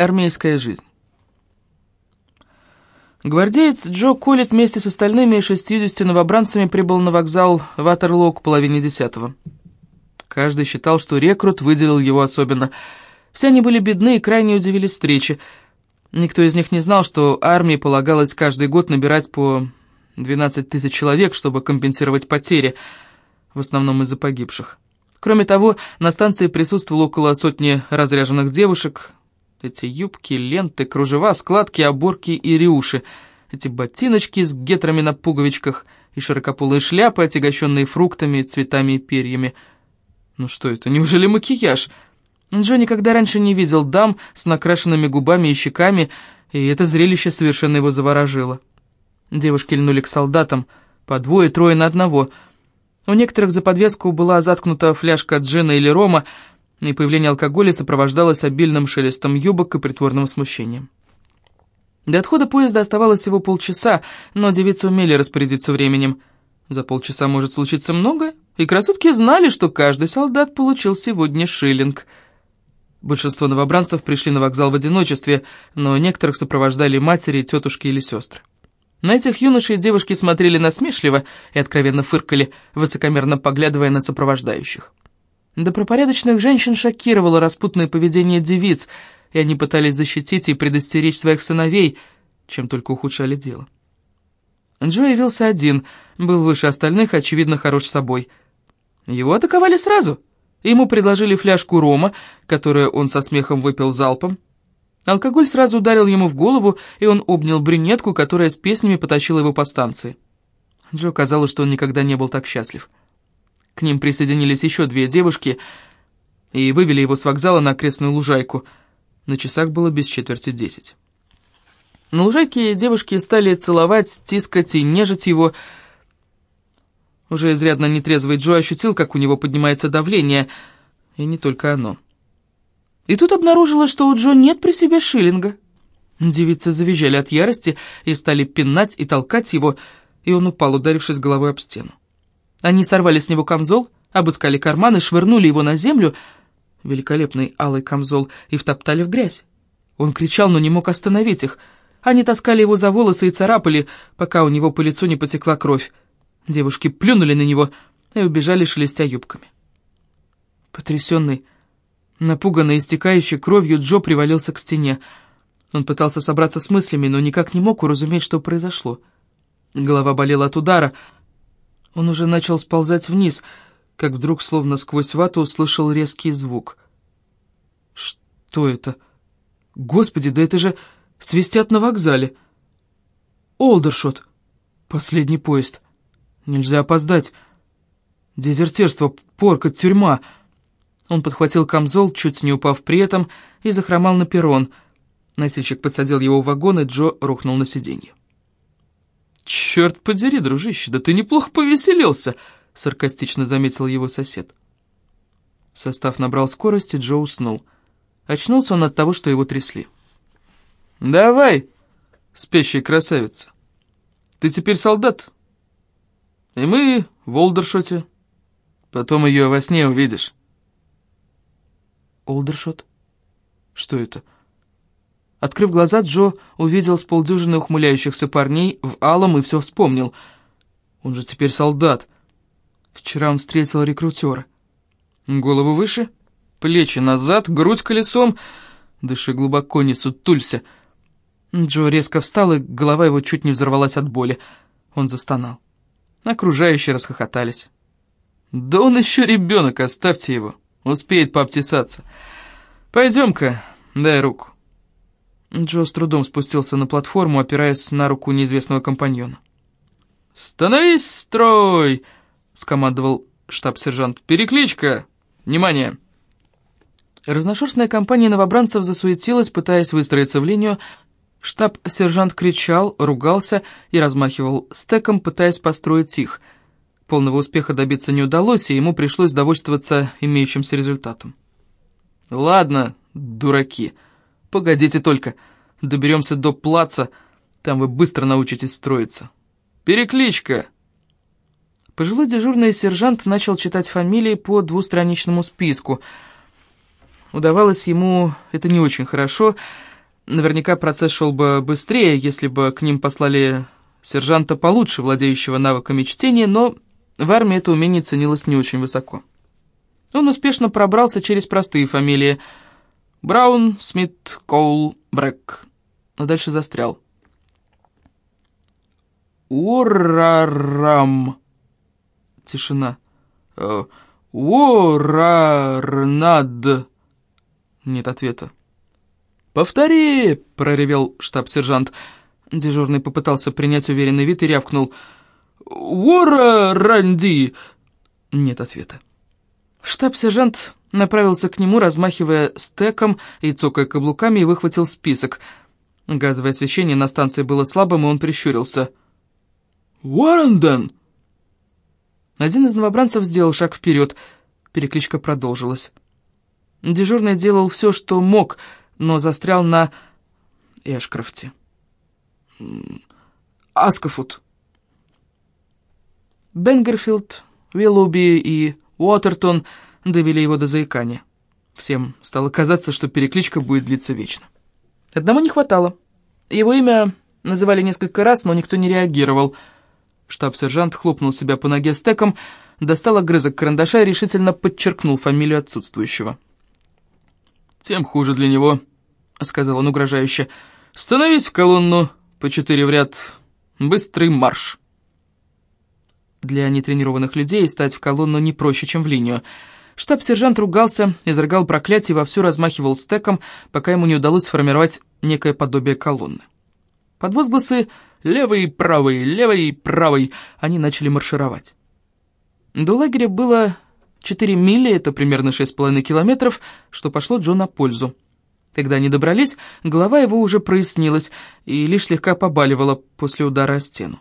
Армейская жизнь. Гвардеец Джо Коллет вместе с остальными 60 новобранцами прибыл на вокзал Ватерлоо к половине десятого. Каждый считал, что рекрут выделил его особенно. Все они были бедны и крайне удивились встрече. Никто из них не знал, что армии полагалось каждый год набирать по 12 тысяч человек, чтобы компенсировать потери, в основном из-за погибших. Кроме того, на станции присутствовало около сотни разряженных девушек. Эти юбки, ленты, кружева, складки, оборки и рюши. Эти ботиночки с гетрами на пуговичках и широкополые шляпы, отягощенные фруктами, цветами и перьями. Ну что это, неужели макияж? Джо никогда раньше не видел дам с накрашенными губами и щеками, и это зрелище совершенно его заворожило. Девушки льнули к солдатам, по двое-трое на одного — у некоторых за подвеску была заткнута фляжка джина или рома, и появление алкоголя сопровождалось обильным шелестом юбок и притворным смущением. До отхода поезда оставалось всего полчаса, но девицы умели распорядиться временем. За полчаса может случиться много, и красотки знали, что каждый солдат получил сегодня шиллинг. Большинство новобранцев пришли на вокзал в одиночестве, но некоторых сопровождали матери, тетушки или сестры. На этих юношей девушки смотрели насмешливо и откровенно фыркали, высокомерно поглядывая на сопровождающих. Добропорядочных женщин шокировало распутное поведение девиц, и они пытались защитить и предостеречь своих сыновей, чем только ухудшали дело. Джо явился один, был выше остальных, очевидно, хорош собой. Его атаковали сразу. Ему предложили фляжку рома, которую он со смехом выпил залпом. Алкоголь сразу ударил ему в голову, и он обнял брюнетку, которая с песнями потащила его по станции. Джо казалось, что он никогда не был так счастлив. К ним присоединились еще две девушки и вывели его с вокзала на окрестную лужайку. На часах было без четверти десять. На лужайке девушки стали целовать, стискать и нежить его. Уже изрядно нетрезвый Джо ощутил, как у него поднимается давление, и не только оно. И тут обнаружила, что у Джо нет при себе шиллинга. Девицы завизжали от ярости и стали пинать и толкать его, и он упал, ударившись головой об стену. Они сорвали с него камзол, обыскали карманы, швырнули его на землю, великолепный алый камзол, и втоптали в грязь. Он кричал, но не мог остановить их. Они таскали его за волосы и царапали, пока у него по лицу не потекла кровь. Девушки плюнули на него и убежали, шелестя юбками. Потрясенный, Напуганный, истекающий кровью, Джо привалился к стене. Он пытался собраться с мыслями, но никак не мог уразуметь, что произошло. Голова болела от удара. Он уже начал сползать вниз, как вдруг, словно сквозь вату, услышал резкий звук. «Что это? Господи, да это же свистят на вокзале!» «Олдершот! Последний поезд! Нельзя опоздать! Дезертирство, порка, тюрьма!» Он подхватил камзол, чуть не упав при этом, и захромал на перрон. Носильщик подсадил его в вагон, и Джо рухнул на сиденье. «Черт подери, дружище, да ты неплохо повеселился!» — саркастично заметил его сосед. Состав набрал скорость, и Джо уснул. Очнулся он от того, что его трясли. «Давай, спящая красавица, ты теперь солдат, и мы в Олдершоте, потом ее во сне увидишь». Олдершот? Что это? Открыв глаза, Джо увидел с полдюжины ухмыляющихся парней в алом и все вспомнил. Он же теперь солдат. Вчера он встретил рекрутера. Голову выше, плечи назад, грудь колесом. Дыши глубоко, не сутулься. Джо резко встал, и голова его чуть не взорвалась от боли. Он застонал. Окружающие расхохотались. «Да он еще ребенок, оставьте его!» Успеет пообтесаться. Пойдем-ка, дай руку». Джо с трудом спустился на платформу, опираясь на руку неизвестного компаньона. «Становись, строй!» — скомандовал штаб-сержант. «Перекличка! Внимание!» Разношерстная компания новобранцев засуетилась, пытаясь выстроиться в линию. Штаб-сержант кричал, ругался и размахивал стеком, пытаясь построить их — Полного успеха добиться не удалось, и ему пришлось довольствоваться имеющимся результатом. «Ладно, дураки, погодите только, доберемся до плаца, там вы быстро научитесь строиться. Перекличка!» Пожилой дежурный сержант начал читать фамилии по двустраничному списку. Удавалось ему это не очень хорошо, Наверняка процесс шел бы быстрее, если бы к ним послали сержанта получше, владеющего навыками чтения, но в армии это умение ценилось не очень высоко. Он успешно пробрался через простые фамилии Браун, Смит, Коул, Брэк, но дальше застрял. Урарам. Тишина. Э, Урарнад. Нет ответа. «Повтори!» — проревел штаб-сержант. Дежурный попытался принять уверенный вид и рявкнул. «Вора Ранди!» Нет ответа. Штаб-сержант направился к нему, размахивая стеком и цокая каблуками, и выхватил список. Газовое освещение на станции было слабым, и он прищурился. «Уорренден!» Один из новобранцев сделал шаг вперед. Перекличка продолжилась. Дежурный делал все, что мог, но застрял на Эшкрафте. Аскофуд. Бенгерфилд, Виллоуби и Уотертон довели его до заикания. Всем стало казаться, что перекличка будет длиться вечно. Одному не хватало. Его имя называли несколько раз, но никто не реагировал. Штаб-сержант хлопнул себя по ноге стеком, достал огрызок карандаша и решительно подчеркнул фамилию отсутствующего. «Тем хуже для него», — сказал он угрожающе. «Становись в колонну, по четыре в ряд. Быстрый марш!» Для нетренированных людей стать в колонну не проще, чем в линию. Штаб-сержант ругался, изрыгал проклятие и вовсю размахивал стеком, пока ему не удалось сформировать некое подобие колонны. Под возгласы «левый, правый, левый, правый» они начали маршировать. До лагеря было 4 мили, это примерно 6,5 километров, что пошло Джо на пользу. Когда они добрались, голова его уже прояснилась и лишь слегка побаливала после удара о стену.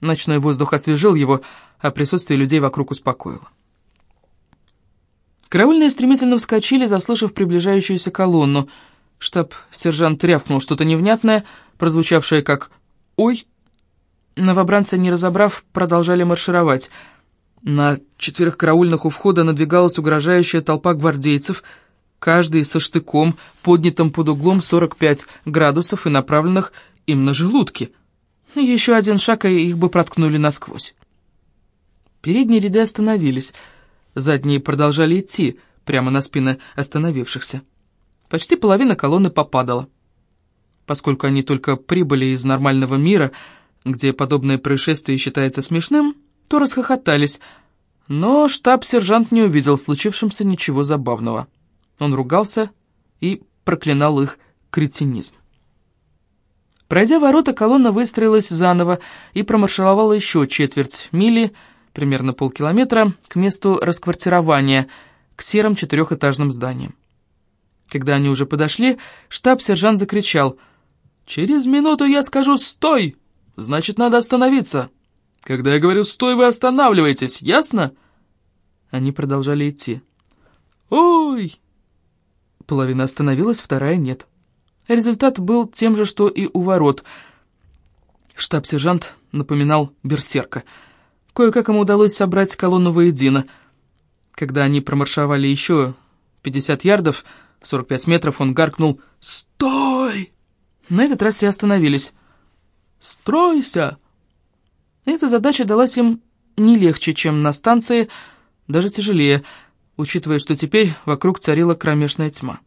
Ночной воздух освежил его, а присутствие людей вокруг успокоило. Караульные стремительно вскочили, заслышав приближающуюся колонну. Штаб-сержант рявкнул что-то невнятное, прозвучавшее как «Ой!». Новобранцы, не разобрав, продолжали маршировать. На четырех караульных у входа надвигалась угрожающая толпа гвардейцев — каждый со штыком, поднятым под углом 45 градусов и направленных им на желудки. Еще один шаг, и их бы проткнули насквозь. Передние ряды остановились, задние продолжали идти, прямо на спины остановившихся. Почти половина колонны попадала. Поскольку они только прибыли из нормального мира, где подобное происшествие считается смешным, то расхохотались, но штаб-сержант не увидел случившемся ничего забавного. Он ругался и проклинал их кретинизм. Пройдя ворота, колонна выстроилась заново и промаршировала еще четверть мили, примерно полкилометра, к месту расквартирования, к серым четырехэтажным зданиям. Когда они уже подошли, штаб-сержант закричал «Через минуту я скажу «стой!» Значит, надо остановиться. Когда я говорю «стой», вы останавливаетесь, ясно?» Они продолжали идти. «Ой!» Половина остановилась, вторая нет. Результат был тем же, что и у ворот. Штаб-сержант напоминал берсерка. Кое-как ему удалось собрать колонну воедино. Когда они промаршировали еще 50 ярдов, 45 метров, он гаркнул «Стой!». На этот раз все остановились. «Стройся!» Эта задача далась им не легче, чем на станции, даже тяжелее — учитывая, что теперь вокруг царила кромешная тьма.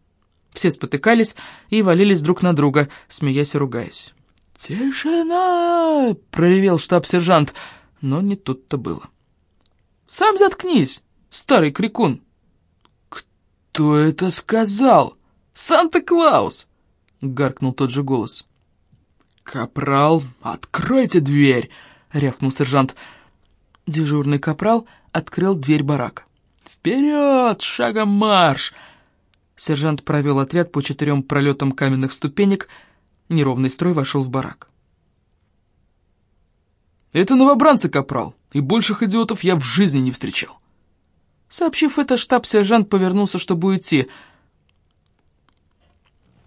Все спотыкались и валились друг на друга, смеясь и ругаясь. «Тишина!» — проревел штаб-сержант, но не тут-то было. «Сам заткнись, старый крикун!» «Кто это сказал? Санта-Клаус!» — гаркнул тот же голос. «Капрал, откройте дверь!» — рявкнул сержант. Дежурный капрал открыл дверь барака. «Вперед! Шагом марш!» Сержант провел отряд по четырем пролетам каменных ступенек. Неровный строй вошел в барак. «Это новобранцы, капрал, и больших идиотов я в жизни не встречал». Сообщив это, штаб-сержант повернулся, чтобы уйти.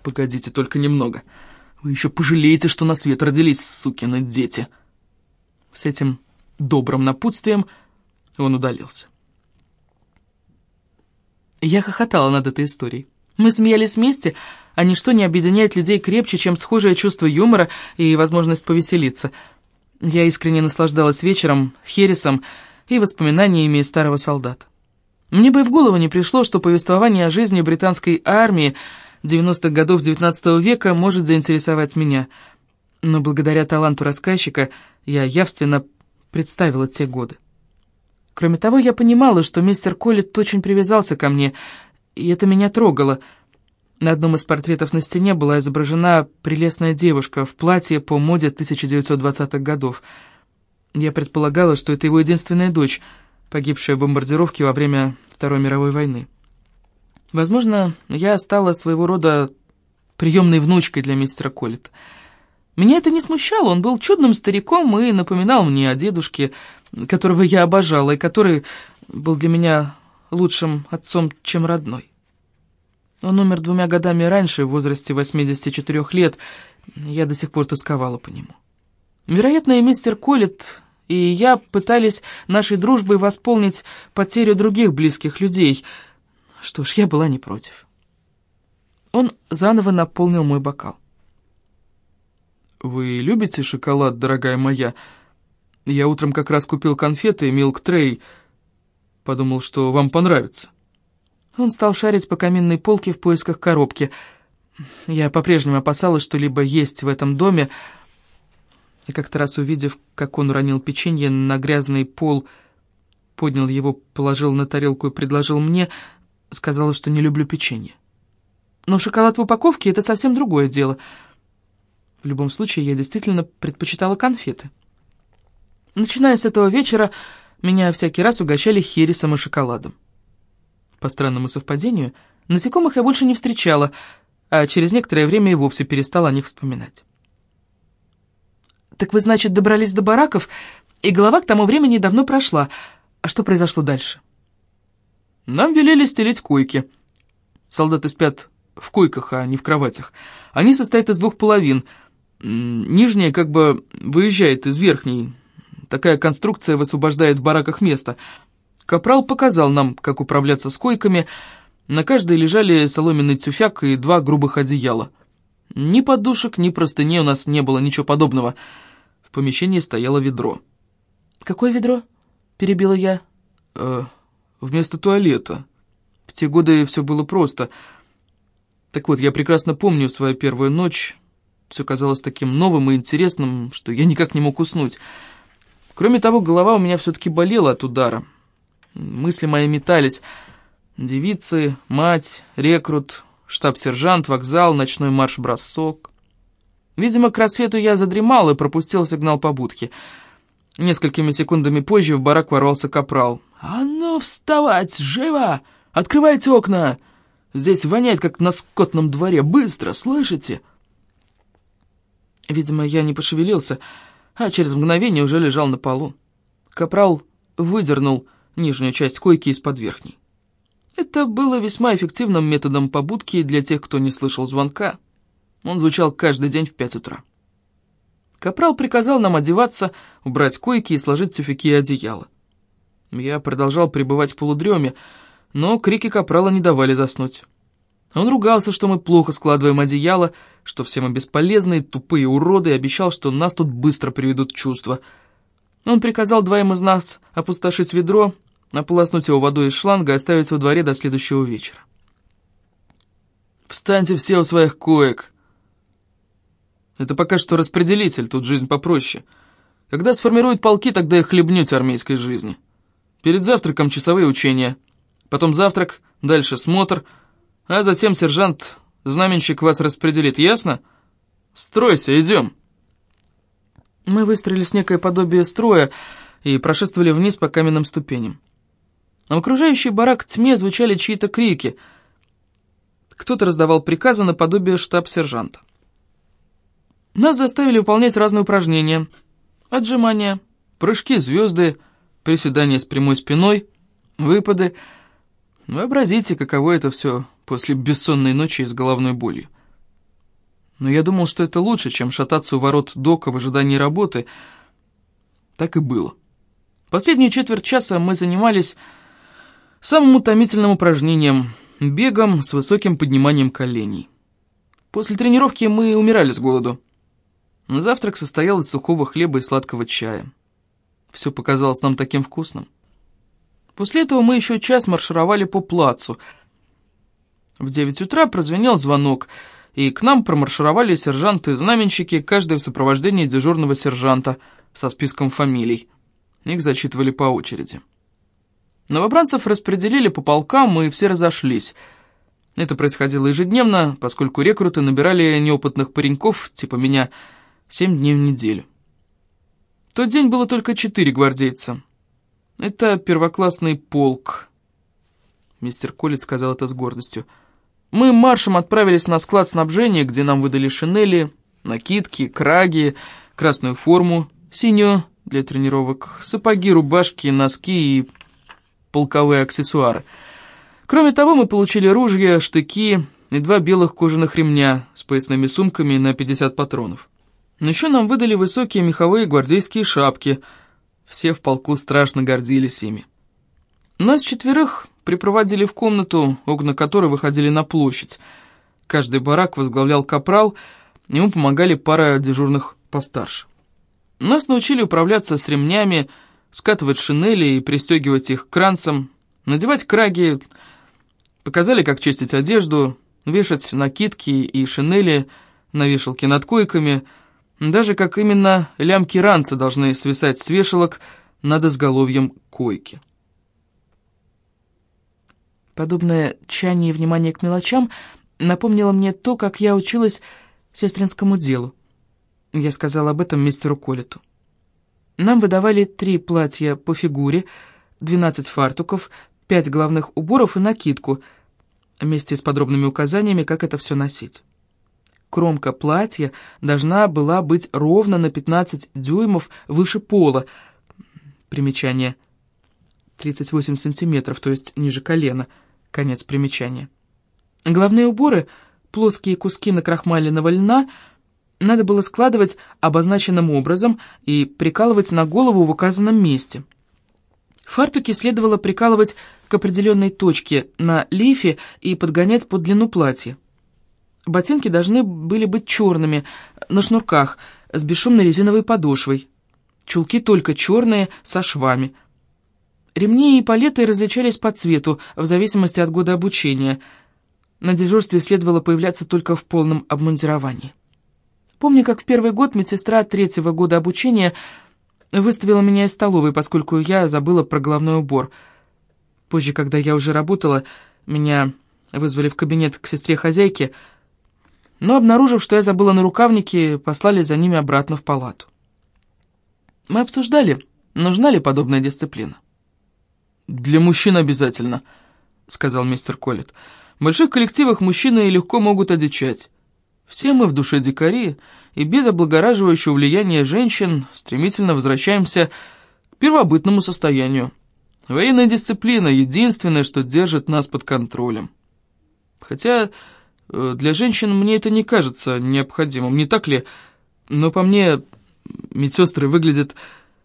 «Погодите только немного. Вы еще пожалеете, что на свет родились, сукины дети». С этим добрым напутствием он удалился. Я хохотала над этой историей. Мы смеялись вместе, а ничто не объединяет людей крепче, чем схожее чувство юмора и возможность повеселиться. Я искренне наслаждалась вечером, Хересом и воспоминаниями старого солдата. Мне бы и в голову не пришло, что повествование о жизни британской армии 90-х годов XIX века может заинтересовать меня. Но благодаря таланту рассказчика я явственно представила те годы. Кроме того, я понимала, что мистер Коллетт очень привязался ко мне, и это меня трогало. На одном из портретов на стене была изображена прелестная девушка в платье по моде 1920-х годов. Я предполагала, что это его единственная дочь, погибшая в бомбардировке во время Второй мировой войны. Возможно, я стала своего рода приемной внучкой для мистера Коллетта. Меня это не смущало, он был чудным стариком и напоминал мне о дедушке, которого я обожала, и который был для меня лучшим отцом, чем родной. Он умер двумя годами раньше, в возрасте 84 лет, я до сих пор тосковала по нему. Вероятно, и мистер Коллетт, и я пытались нашей дружбой восполнить потерю других близких людей. Что ж, я была не против. Он заново наполнил мой бокал. «Вы любите шоколад, дорогая моя? Я утром как раз купил конфеты Milk Tray. Подумал, что вам понравится». Он стал шарить по каминной полке в поисках коробки. Я по-прежнему опасалась, что либо есть в этом доме, и как-то раз увидев, как он уронил печенье на грязный пол, поднял его, положил на тарелку и предложил мне, сказала, что не люблю печенье. Но шоколад в упаковке — это совсем другое дело — в любом случае, я действительно предпочитала конфеты. Начиная с этого вечера, меня всякий раз угощали хересом и шоколадом. По странному совпадению, насекомых я больше не встречала, а через некоторое время и вовсе перестала о них вспоминать. «Так вы, значит, добрались до бараков, и голова к тому времени давно прошла. А что произошло дальше?» «Нам велели стелить койки. Солдаты спят в койках, а не в кроватях. Они состоят из двух половин — Нижняя как бы выезжает из верхней. Такая конструкция высвобождает в бараках место. Капрал показал нам, как управляться с койками. На каждой лежали соломенный тюфяк и два грубых одеяла. Ни подушек, ни простыней у нас не было, ничего подобного. В помещении стояло ведро. «Какое ведро?» — перебила я. «Э, «Вместо туалета. В те годы все было просто. Так вот, я прекрасно помню свою первую ночь...» Все казалось таким новым и интересным, что я никак не мог уснуть. Кроме того, голова у меня все-таки болела от удара. Мысли мои метались. Девицы, мать, рекрут, штаб-сержант, вокзал, ночной марш-бросок. Видимо, к рассвету я задремал и пропустил сигнал побудки. Несколькими секундами позже в барак ворвался капрал. «А ну, вставать! Живо! Открывайте окна! Здесь воняет, как на скотном дворе. Быстро, слышите?» Видимо, я не пошевелился, а через мгновение уже лежал на полу. Капрал выдернул нижнюю часть койки из-под верхней. Это было весьма эффективным методом побудки для тех, кто не слышал звонка. Он звучал каждый день в пять утра. Капрал приказал нам одеваться, убрать койки и сложить тюфяки и одеяло. Я продолжал пребывать в полудреме, но крики Капрала не давали заснуть. Он ругался, что мы плохо складываем одеяло, что все мы бесполезные, тупые уроды, и обещал, что нас тут быстро приведут в чувство. Он приказал двоим из нас опустошить ведро, ополоснуть его водой из шланга и оставить во дворе до следующего вечера. «Встаньте все у своих коек!» Это пока что распределитель, тут жизнь попроще. Когда сформируют полки, тогда и хлебнете армейской жизни. Перед завтраком часовые учения, потом завтрак, дальше смотр — а затем сержант, знаменщик вас распределит, ясно? Стройся, идем. Мы выстроились некое подобие строя и прошествовали вниз по каменным ступеням. На окружающий барак тьме звучали чьи-то крики. Кто-то раздавал приказы наподобие штаб-сержанта. Нас заставили выполнять разные упражнения. Отжимания, прыжки звезды, приседания с прямой спиной, выпады. Вообразите, каково это все после бессонной ночи и с головной болью. Но я думал, что это лучше, чем шататься у ворот дока в ожидании работы. Так и было. Последнюю четверть часа мы занимались самым утомительным упражнением бегом с высоким подниманием коленей. После тренировки мы умирали с голоду. Завтрак состоял из сухого хлеба и сладкого чая. Все показалось нам таким вкусным. После этого мы еще час маршировали по плацу. В девять утра прозвенел звонок, и к нам промаршировали сержанты-знаменщики, каждый в сопровождении дежурного сержанта со списком фамилий. Их зачитывали по очереди. Новобранцев распределили по полкам, и все разошлись. Это происходило ежедневно, поскольку рекруты набирали неопытных пареньков, типа меня, семь дней в неделю. В тот день было только четыре гвардейца. Это первоклассный полк. Мистер Коллетт сказал это с гордостью. Мы маршем отправились на склад снабжения, где нам выдали шинели, накидки, краги, красную форму, синюю для тренировок, сапоги, рубашки, носки и полковые аксессуары. Кроме того, мы получили ружья, штыки и два белых кожаных ремня с поясными сумками на 50 патронов. Но еще нам выдали высокие меховые гвардейские шапки. Все в полку страшно гордились ими. Нас четверых припроводили в комнату, окна которой выходили на площадь. Каждый барак возглавлял капрал, ему помогали пара дежурных постарше. Нас научили управляться с ремнями, скатывать шинели и пристегивать их кранцем, надевать краги, показали, как чистить одежду, вешать накидки и шинели на вешалке над койками, даже как именно лямки ранца должны свисать с вешалок над изголовьем койки. Подобное тщание и внимание к мелочам напомнило мне то, как я училась сестринскому делу. Я сказала об этом мистеру Колету. Нам выдавали три платья по фигуре, 12 фартуков, пять главных уборов и накидку, вместе с подробными указаниями, как это все носить. Кромка платья должна была быть ровно на 15 дюймов выше пола. Примечание. 38 сантиметров, то есть ниже колена. Конец примечания. Главные уборы, плоские куски накрахмаленного льна — надо было складывать обозначенным образом и прикалывать на голову в указанном месте. Фартуки следовало прикалывать к определенной точке на лифе и подгонять под длину платья. Ботинки должны были быть черными, на шнурках, с бесшумной резиновой подошвой. Чулки только черные, со швами. Ремни и палеты различались по цвету, в зависимости от года обучения. На дежурстве следовало появляться только в полном обмундировании. Помню, как в первый год медсестра третьего года обучения выставила меня из столовой, поскольку я забыла про головной убор. Позже, когда я уже работала, меня вызвали в кабинет к сестре-хозяйке, но, обнаружив, что я забыла на рукавнике, послали за ними обратно в палату. Мы обсуждали, нужна ли подобная дисциплина. «Для мужчин обязательно», — сказал мистер Коллетт. «В больших коллективах мужчины легко могут одичать. Все мы в душе дикари, и без облагораживающего влияния женщин стремительно возвращаемся к первобытному состоянию. Военная дисциплина — единственное, что держит нас под контролем. Хотя э, для женщин мне это не кажется необходимым, не так ли? Но по мне медсестры выглядят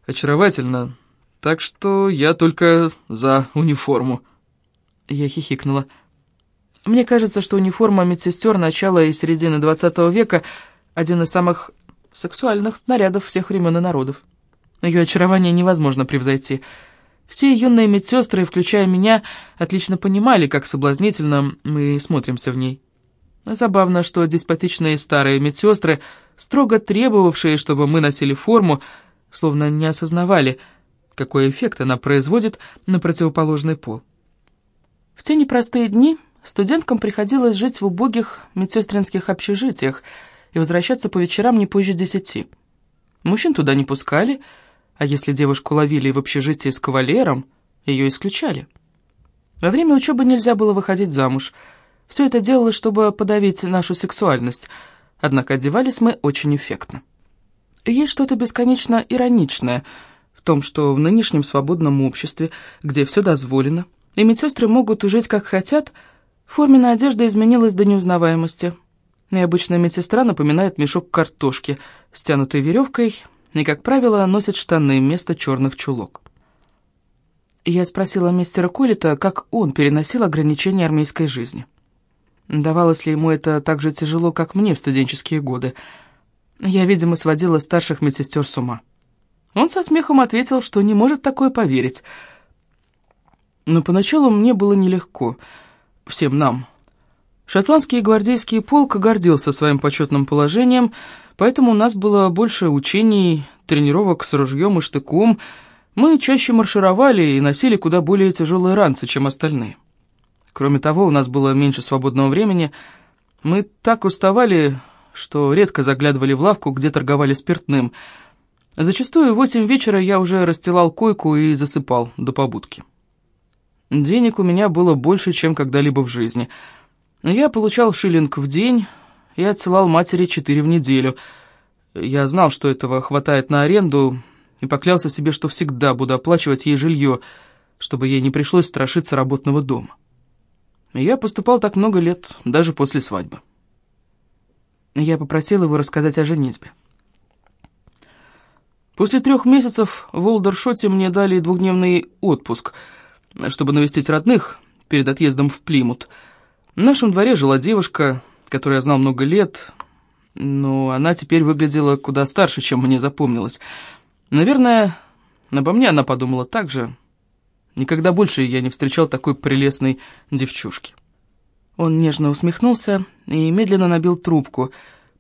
очаровательно, так что я только за униформу. Я хихикнула. Мне кажется, что униформа медсестер начала и середины XX века – один из самых сексуальных нарядов всех времен и народов. Ее очарование невозможно превзойти. Все юные медсестры, включая меня, отлично понимали, как соблазнительно мы смотримся в ней. Забавно, что деспотичные старые медсестры, строго требовавшие, чтобы мы носили форму, словно не осознавали, какой эффект она производит на противоположный пол. В те непростые дни Студенткам приходилось жить в убогих медсестринских общежитиях и возвращаться по вечерам не позже десяти. Мужчин туда не пускали, а если девушку ловили в общежитии с кавалером, ее исключали. Во время учебы нельзя было выходить замуж. Все это делалось, чтобы подавить нашу сексуальность, однако одевались мы очень эффектно. Есть что-то бесконечно ироничное том, что в нынешнем свободном обществе, где все дозволено, и медсестры могут жить как хотят – Форменная одежда изменилась до неузнаваемости. Необычная медсестра напоминает мешок картошки, стянутой веревкой, и, как правило, носит штаны вместо черных чулок. Я спросила мистера Коллета, как он переносил ограничения армейской жизни. Давалось ли ему это так же тяжело, как мне в студенческие годы? Я, видимо, сводила старших медсестер с ума. Он со смехом ответил, что не может такое поверить. Но поначалу мне было нелегко. Всем нам. Шотландский гвардейский полк гордился своим почетным положением, поэтому у нас было больше учений, тренировок с ружьем и штыком. Мы чаще маршировали и носили куда более тяжелые ранцы, чем остальные. Кроме того, у нас было меньше свободного времени. Мы так уставали, что редко заглядывали в лавку, где торговали спиртным. Зачастую в восемь вечера я уже расстилал койку и засыпал до побудки. Денег у меня было больше, чем когда-либо в жизни. Я получал шиллинг в день и отсылал матери четыре в неделю. Я знал, что этого хватает на аренду, и поклялся себе, что всегда буду оплачивать ей жилье, чтобы ей не пришлось страшиться работного дома. Я поступал так много лет, даже после свадьбы. Я попросил его рассказать о женитьбе. После трех месяцев в Олдершоте мне дали двухдневный отпуск, чтобы навестить родных перед отъездом в Плимут. В нашем дворе жила девушка, которую я знал много лет, но она теперь выглядела куда старше, чем мне запомнилось. Наверное, обо мне она подумала так же. Никогда больше я не встречал такой прелестной девчушки. Он нежно усмехнулся и медленно набил трубку,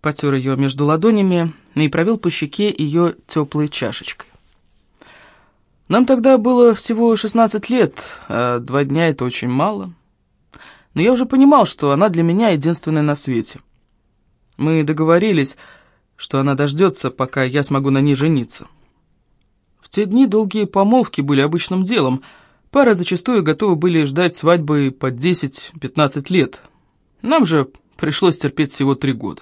потер ее между ладонями и провел по щеке ее теплой чашечкой. Нам тогда было всего 16 лет, а два дня — это очень мало. Но я уже понимал, что она для меня единственная на свете. Мы договорились, что она дождется, пока я смогу на ней жениться. В те дни долгие помолвки были обычным делом — Пары зачастую готовы были ждать свадьбы по 10-15 лет. Нам же пришлось терпеть всего три года.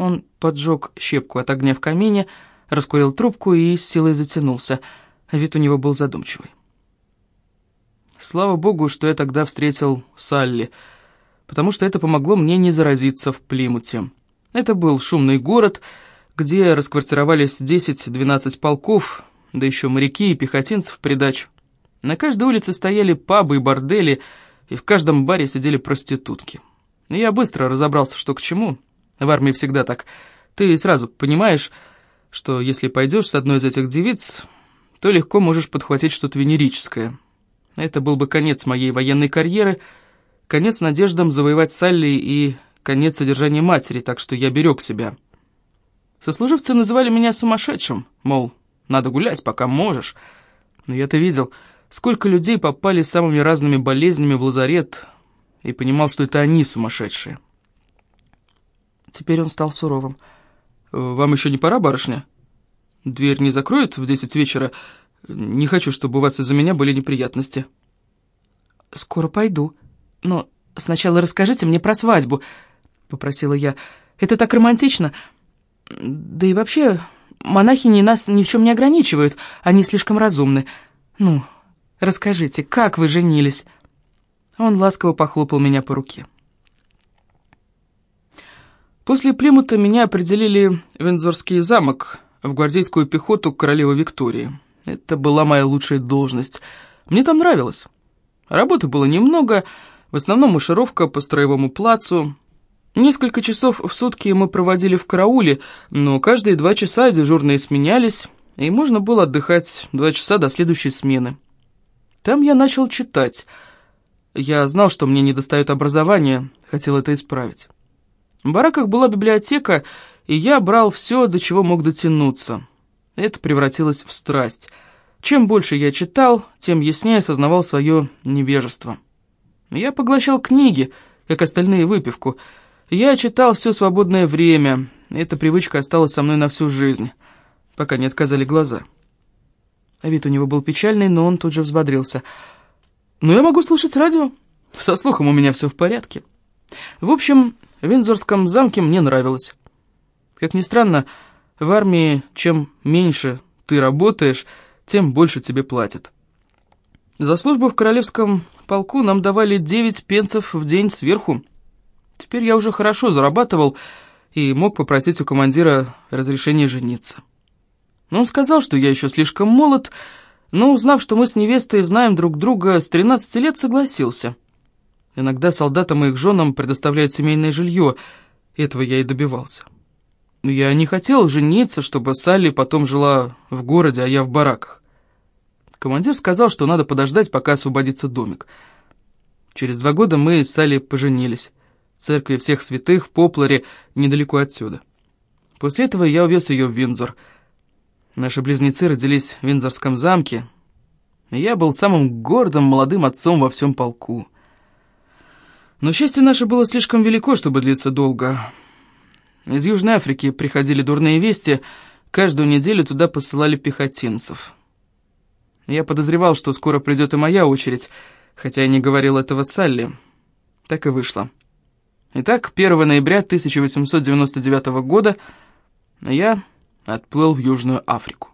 Он поджег щепку от огня в камине, раскурил трубку и с силой затянулся. Вид у него был задумчивый. Слава богу, что я тогда встретил Салли, потому что это помогло мне не заразиться в Плимуте. Это был шумный город, где расквартировались 10-12 полков, да еще моряки и пехотинцев в придачу. На каждой улице стояли пабы и бордели, и в каждом баре сидели проститутки. Я быстро разобрался, что к чему. В армии всегда так. Ты сразу понимаешь, что если пойдешь с одной из этих девиц, то легко можешь подхватить что-то венерическое. Это был бы конец моей военной карьеры, конец надеждам завоевать Салли и конец содержания матери, так что я берег себя. Сослуживцы называли меня сумасшедшим, мол, надо гулять, пока можешь. Но я-то видел, Сколько людей попали самыми разными болезнями в лазарет, и понимал, что это они сумасшедшие. Теперь он стал суровым. «Вам еще не пора, барышня? Дверь не закроют в десять вечера? Не хочу, чтобы у вас из-за меня были неприятности». «Скоро пойду. Но сначала расскажите мне про свадьбу», — попросила я. «Это так романтично. Да и вообще, монахини нас ни в чем не ограничивают, они слишком разумны. Ну, Расскажите, как вы женились?» Он ласково похлопал меня по руке. После Плимута меня определили в Виндзорский замок, в гвардейскую пехоту королевы Виктории. Это была моя лучшая должность. Мне там нравилось. Работы было немного, в основном маршировка по строевому плацу. Несколько часов в сутки мы проводили в карауле, но каждые два часа дежурные сменялись, и можно было отдыхать два часа до следующей смены. Там я начал читать. Я знал, что мне недостает образования, хотел это исправить. В бараках была библиотека, и я брал все, до чего мог дотянуться. Это превратилось в страсть. Чем больше я читал, тем яснее осознавал свое невежество. Я поглощал книги, как остальные выпивку. Я читал все свободное время. Эта привычка осталась со мной на всю жизнь, пока не отказали глаза. А вид у него был печальный, но он тут же взбодрился. «Ну, я могу слушать радио. Со слухом у меня все в порядке. В общем, в Виндзорском замке мне нравилось. Как ни странно, в армии чем меньше ты работаешь, тем больше тебе платят. За службу в королевском полку нам давали 9 пенсов в день сверху. Теперь я уже хорошо зарабатывал и мог попросить у командира разрешения жениться. Он сказал, что я еще слишком молод, но, узнав, что мы с невестой знаем друг друга с 13 лет, согласился. Иногда солдатам и их женам предоставляют семейное жилье, этого я и добивался. Я не хотел жениться, чтобы Салли потом жила в городе, а я в бараках. Командир сказал, что надо подождать, пока освободится домик. Через два года мы с Салли поженились. В церкви всех святых в Попларе, недалеко отсюда. После этого я увез ее в Виндзор. Наши близнецы родились в Виндзорском замке, я был самым гордым молодым отцом во всем полку. Но счастье наше было слишком велико, чтобы длиться долго. Из Южной Африки приходили дурные вести, каждую неделю туда посылали пехотинцев. Я подозревал, что скоро придет и моя очередь, хотя я не говорил этого Салли. Так и вышло. Итак, 1 ноября 1899 года я отплыл в Южную Африку.